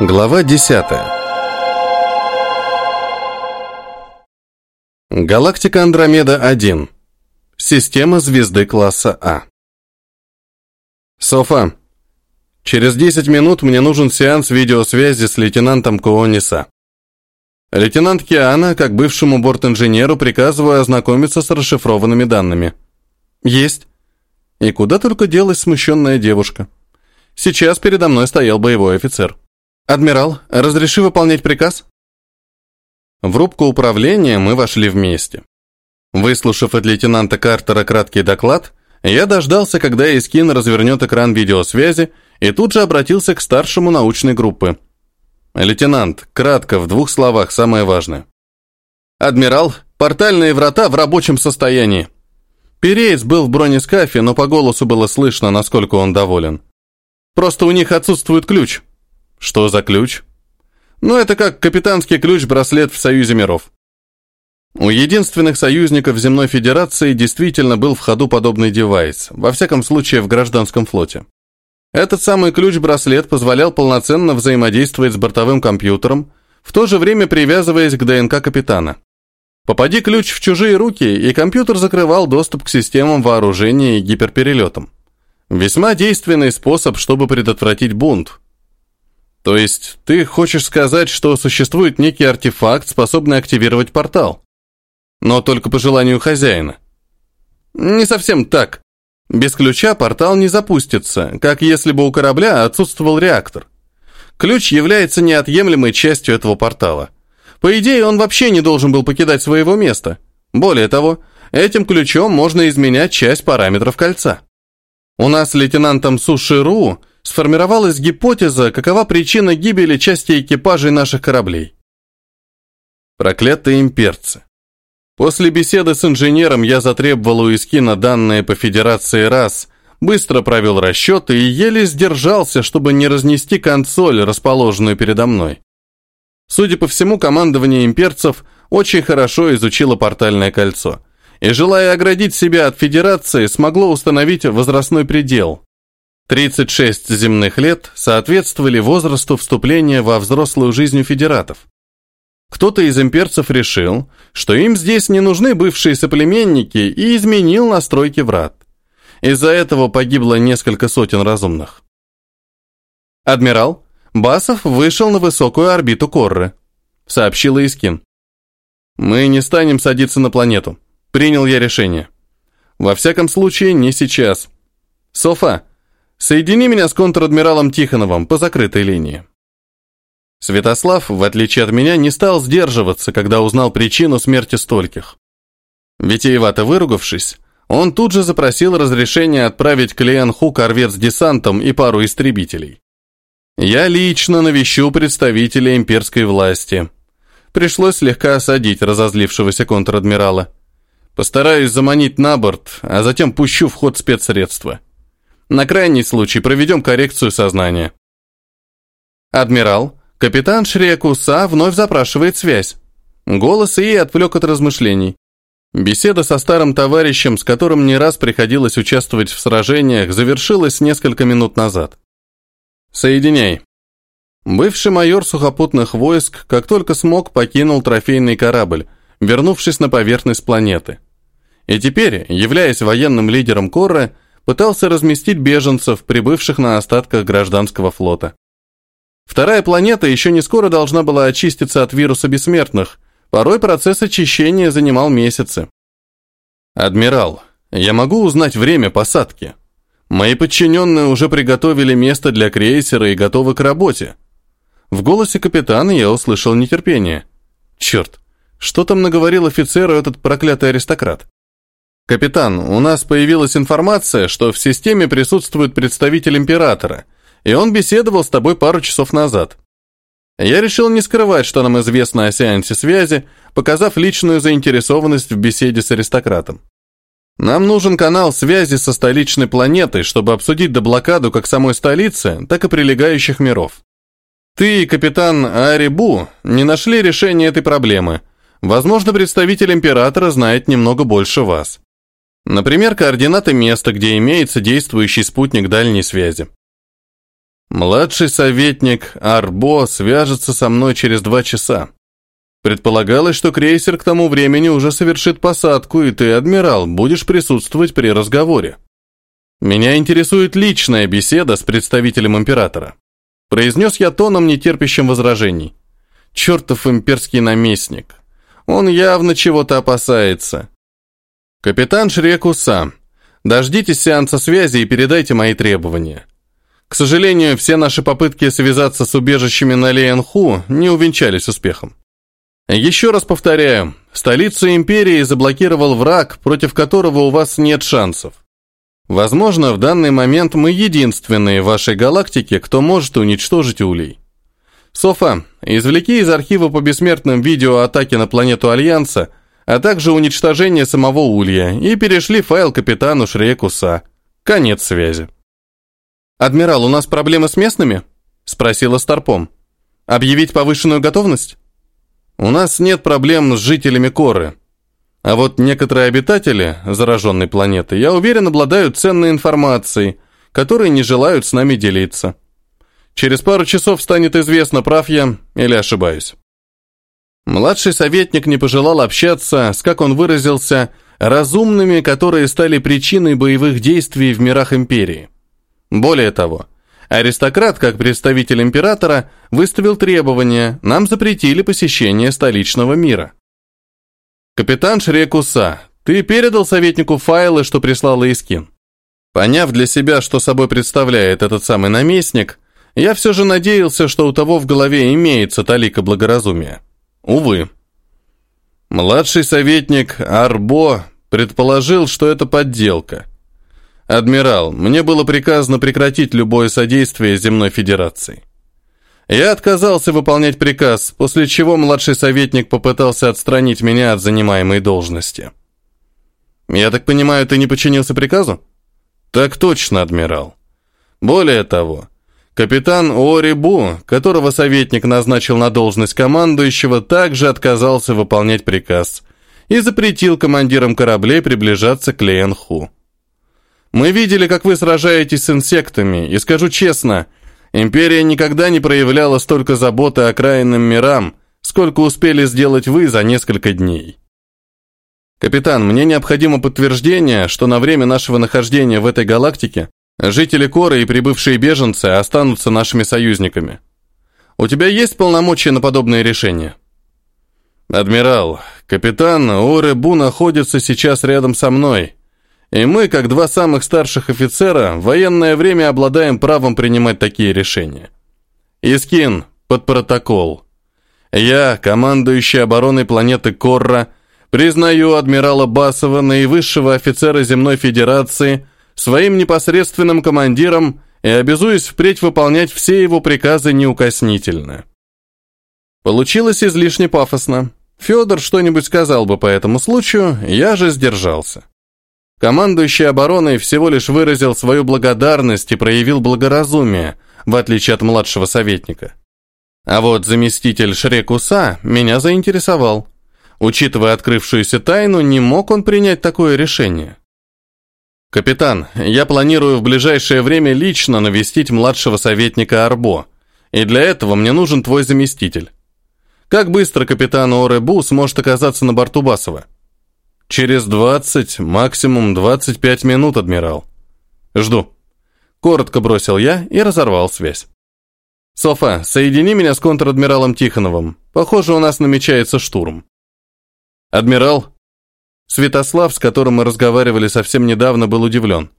Глава 10. Галактика Андромеда-1. Система звезды класса А. Софа. Через 10 минут мне нужен сеанс видеосвязи с лейтенантом Коониса. Лейтенант Киана, как бывшему бортинженеру, приказываю ознакомиться с расшифрованными данными. Есть. И куда только делась смущенная девушка. Сейчас передо мной стоял боевой офицер. «Адмирал, разреши выполнять приказ?» В рубку управления мы вошли вместе. Выслушав от лейтенанта Картера краткий доклад, я дождался, когда Искин развернет экран видеосвязи, и тут же обратился к старшему научной группы. «Лейтенант, кратко, в двух словах, самое важное». «Адмирал, портальные врата в рабочем состоянии». Переец был в бронескафе, но по голосу было слышно, насколько он доволен. «Просто у них отсутствует ключ». Что за ключ? Ну, это как капитанский ключ-браслет в Союзе миров. У единственных союзников Земной Федерации действительно был в ходу подобный девайс, во всяком случае в гражданском флоте. Этот самый ключ-браслет позволял полноценно взаимодействовать с бортовым компьютером, в то же время привязываясь к ДНК капитана. Попади ключ в чужие руки, и компьютер закрывал доступ к системам вооружения и гиперперелетам. Весьма действенный способ, чтобы предотвратить бунт, то есть ты хочешь сказать, что существует некий артефакт, способный активировать портал? Но только по желанию хозяина. Не совсем так. Без ключа портал не запустится, как если бы у корабля отсутствовал реактор. Ключ является неотъемлемой частью этого портала. По идее, он вообще не должен был покидать своего места. Более того, этим ключом можно изменять часть параметров кольца. У нас с лейтенантом Суширу сформировалась гипотеза, какова причина гибели части экипажей наших кораблей. Проклятые имперцы. После беседы с инженером я затребовал у Искина данные по Федерации РАС, быстро провел расчеты и еле сдержался, чтобы не разнести консоль, расположенную передо мной. Судя по всему, командование имперцев очень хорошо изучило портальное кольцо и, желая оградить себя от Федерации, смогло установить возрастной предел. 36 земных лет соответствовали возрасту вступления во взрослую жизнь у федератов. Кто-то из имперцев решил, что им здесь не нужны бывшие соплеменники и изменил настройки врат. Из-за этого погибло несколько сотен разумных. «Адмирал, Басов вышел на высокую орбиту Корры», — сообщила Искин. «Мы не станем садиться на планету. Принял я решение. Во всяком случае, не сейчас. Софа, Соедини меня с контр-адмиралом Тихоновым по закрытой линии. Святослав, в отличие от меня, не стал сдерживаться, когда узнал причину смерти стольких. Витиевато выругавшись, он тут же запросил разрешение отправить к Лианху корвет с десантом и пару истребителей. Я лично навещу представителей имперской власти. Пришлось слегка осадить разозлившегося контр-адмирала. Постараюсь заманить на борт, а затем пущу в ход спецсредства. На крайний случай проведем коррекцию сознания. Адмирал, капитан Шрекуса вновь запрашивает связь. Голос ей отвлек от размышлений. Беседа со старым товарищем, с которым не раз приходилось участвовать в сражениях, завершилась несколько минут назад. «Соединяй». Бывший майор сухопутных войск, как только смог, покинул трофейный корабль, вернувшись на поверхность планеты. И теперь, являясь военным лидером Корра, пытался разместить беженцев, прибывших на остатках гражданского флота. Вторая планета еще не скоро должна была очиститься от вируса бессмертных, порой процесс очищения занимал месяцы. «Адмирал, я могу узнать время посадки? Мои подчиненные уже приготовили место для крейсера и готовы к работе». В голосе капитана я услышал нетерпение. «Черт, что там наговорил офицеру этот проклятый аристократ?» «Капитан, у нас появилась информация, что в системе присутствует представитель императора, и он беседовал с тобой пару часов назад. Я решил не скрывать, что нам известно о сеансе связи, показав личную заинтересованность в беседе с аристократом. Нам нужен канал связи со столичной планетой, чтобы обсудить доблокаду как самой столицы, так и прилегающих миров. Ты и капитан Арибу не нашли решения этой проблемы. Возможно, представитель императора знает немного больше вас. Например, координаты места, где имеется действующий спутник дальней связи. Младший советник Арбо свяжется со мной через два часа. Предполагалось, что крейсер к тому времени уже совершит посадку, и ты, адмирал, будешь присутствовать при разговоре. Меня интересует личная беседа с представителем императора. Произнес я тоном, нетерпящим возражений. Чертов имперский наместник. Он явно чего-то опасается. Капитан Шрекуса, дождитесь сеанса связи и передайте мои требования. К сожалению, все наши попытки связаться с убежищами на Лейнху не увенчались успехом. Еще раз повторяю, столицу империи заблокировал враг, против которого у вас нет шансов. Возможно, в данный момент мы единственные в вашей галактике, кто может уничтожить улей. Софа, извлеки из архива по бессмертным видео атаки на планету Альянса, а также уничтожение самого Улья, и перешли файл капитану Шрекуса. Конец связи. «Адмирал, у нас проблемы с местными?» – спросила Старпом. «Объявить повышенную готовность?» «У нас нет проблем с жителями Коры», а вот некоторые обитатели зараженной планеты, я уверен, обладают ценной информацией, которой не желают с нами делиться. Через пару часов станет известно, прав я или ошибаюсь. Младший советник не пожелал общаться с, как он выразился, разумными, которые стали причиной боевых действий в мирах империи. Более того, аристократ, как представитель императора, выставил требования, нам запретили посещение столичного мира. «Капитан Шрекуса, ты передал советнику файлы, что прислал Искин?» Поняв для себя, что собой представляет этот самый наместник, я все же надеялся, что у того в голове имеется талика благоразумия. Увы. Младший советник Арбо предположил, что это подделка. «Адмирал, мне было приказано прекратить любое содействие Земной Федерации. Я отказался выполнять приказ, после чего младший советник попытался отстранить меня от занимаемой должности. Я так понимаю, ты не подчинился приказу? Так точно, адмирал. Более того, капитан Орибу, которого советник назначил на должность командующего, также отказался выполнять приказ и запретил командирам кораблей приближаться к Лейнху. Мы видели, как вы сражаетесь с инсектами, и скажу честно – Империя никогда не проявляла столько заботы о окраинным мирам, сколько успели сделать вы за несколько дней. Капитан, мне необходимо подтверждение, что на время нашего нахождения в этой галактике жители Коры и прибывшие беженцы останутся нашими союзниками. У тебя есть полномочия на подобные решения? Адмирал, капитан Оребу находится сейчас рядом со мной. И мы, как два самых старших офицера, в военное время обладаем правом принимать такие решения. Искин, под протокол. Я, командующий обороной планеты Корра, признаю адмирала Басова, наивысшего офицера Земной Федерации, своим непосредственным командиром и обязуюсь впредь выполнять все его приказы неукоснительно. Получилось излишне пафосно. Федор что-нибудь сказал бы по этому случаю, я же сдержался. Командующий обороной всего лишь выразил свою благодарность и проявил благоразумие, в отличие от младшего советника. А вот заместитель Шрекуса меня заинтересовал. Учитывая открывшуюся тайну, не мог он принять такое решение. «Капитан, я планирую в ближайшее время лично навестить младшего советника Арбо, и для этого мне нужен твой заместитель. Как быстро капитан Оребу сможет оказаться на борту Басова?» Через 20, максимум 25 минут, адмирал. Жду. Коротко бросил я и разорвал связь. Софа, соедини меня с контр-адмиралом Тихоновым. Похоже, у нас намечается штурм. Адмирал. Святослав, с которым мы разговаривали совсем недавно, был удивлен.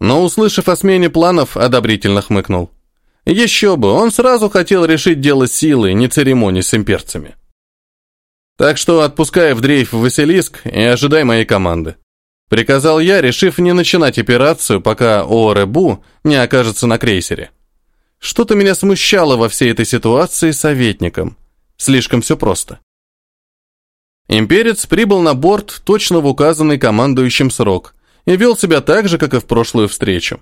Но, услышав о смене планов, одобрительно хмыкнул. Еще бы, он сразу хотел решить дело силой, не церемоний с имперцами. Так что отпускай в дрейф Василиск и ожидай моей команды. Приказал я, решив не начинать операцию, пока Ооребу не окажется на крейсере. Что-то меня смущало во всей этой ситуации советником. Слишком все просто. Имперец прибыл на борт точно в указанный командующим срок и вел себя так же, как и в прошлую встречу.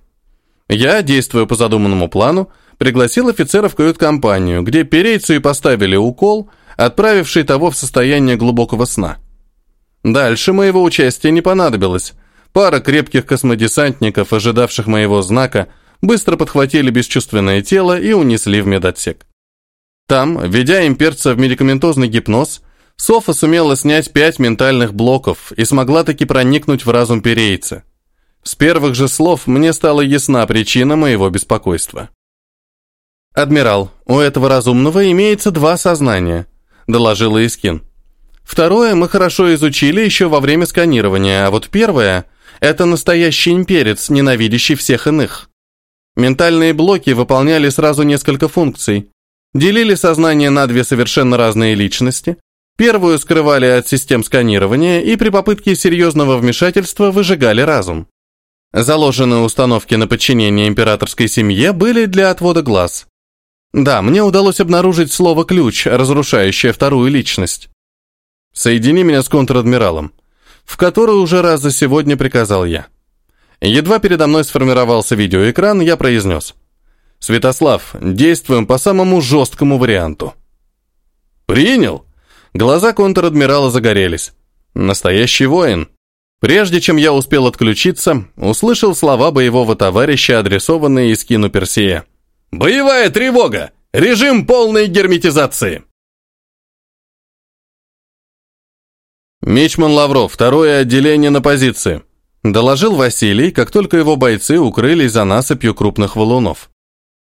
Я, действуя по задуманному плану, пригласил офицера в кают-компанию, где перейцу и поставили укол – отправивший того в состояние глубокого сна. Дальше моего участия не понадобилось. Пара крепких космодесантников, ожидавших моего знака, быстро подхватили бесчувственное тело и унесли в медотсек. Там, введя имперца в медикаментозный гипноз, Софа сумела снять пять ментальных блоков и смогла таки проникнуть в разум перейца. С первых же слов мне стала ясна причина моего беспокойства. «Адмирал, у этого разумного имеется два сознания», – доложила Искин. «Второе мы хорошо изучили еще во время сканирования, а вот первое – это настоящий имперец, ненавидящий всех иных». Ментальные блоки выполняли сразу несколько функций. Делили сознание на две совершенно разные личности, первую скрывали от систем сканирования и при попытке серьезного вмешательства выжигали разум. Заложенные установки на подчинение императорской семье были для отвода глаз. Да, мне удалось обнаружить слово «ключ», разрушающее вторую личность. «Соедини меня с контр-адмиралом», в который уже раз за сегодня приказал я. Едва передо мной сформировался видеоэкран, я произнес. «Святослав, действуем по самому жесткому варианту». «Принял!» Глаза контр-адмирала загорелись. «Настоящий воин». Прежде чем я успел отключиться, услышал слова боевого товарища, адресованные Искину Персея. «Боевая тревога! Режим полной герметизации!» Мичман Лавров, второе отделение на позиции. Доложил Василий, как только его бойцы укрылись за насыпью крупных валунов.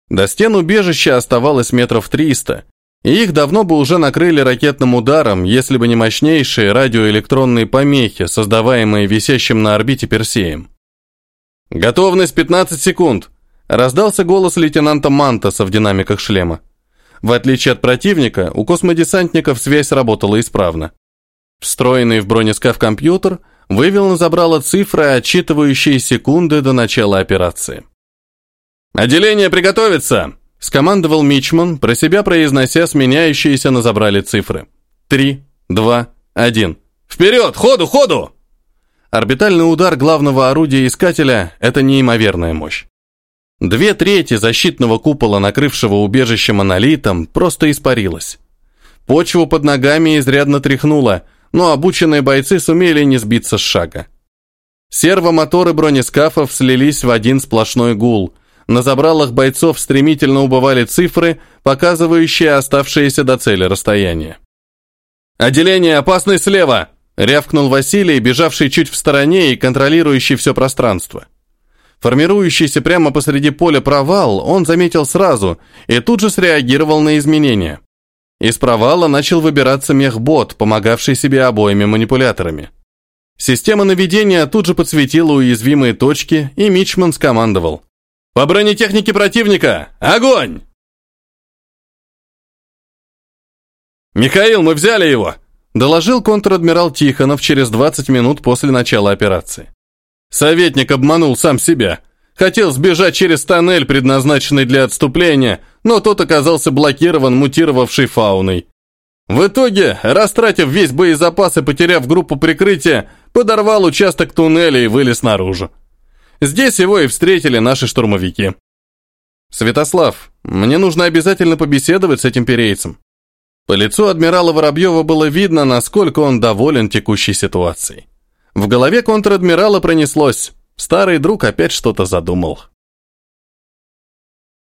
До стен убежища оставалось метров триста, и их давно бы уже накрыли ракетным ударом, если бы не мощнейшие радиоэлектронные помехи, создаваемые висящим на орбите Персеем. «Готовность 15 секунд!» – раздался голос лейтенанта Мантаса в динамиках шлема. В отличие от противника, у космодесантников связь работала исправно. Встроенный в бронескаф компьютер – вывел на забрало цифры, отчитывающие секунды до начала операции. «Отделение приготовиться!» – скомандовал Мичман, про себя произнося сменяющиеся на забрали цифры. «Три, два, один. Вперед! Ходу, ходу!» Орбитальный удар главного орудия искателя – это неимоверная мощь. Две трети защитного купола, накрывшего убежище монолитом, просто испарилась. Почву под ногами изрядно тряхнуло – но обученные бойцы сумели не сбиться с шага. Сервомоторы бронескафов слились в один сплошной гул. На забралах бойцов стремительно убывали цифры, показывающие оставшиеся до цели расстояние. «Отделение, опасный слева!» — рявкнул Василий, бежавший чуть в стороне и контролирующий все пространство. Формирующийся прямо посреди поля провал он заметил сразу и тут же среагировал на изменения. Из провала начал выбираться мехбот, помогавший себе обоими манипуляторами. Система наведения тут же подсветила уязвимые точки, и Мичман скомандовал. «По бронетехнике противника! Огонь!» «Михаил, мы взяли его!» доложил контр-адмирал Тихонов через 20 минут после начала операции. Советник обманул сам себя. Хотел сбежать через тоннель, предназначенный для отступления, но тот оказался блокирован мутировавшей фауной. В итоге, растратив весь боезапас и потеряв группу прикрытия, подорвал участок туннеля и вылез наружу. Здесь его и встретили наши штурмовики. «Святослав, мне нужно обязательно побеседовать с этим перейцем». По лицу адмирала Воробьева было видно, насколько он доволен текущей ситуацией. В голове контр-адмирала пронеслось. Старый друг опять что-то задумал.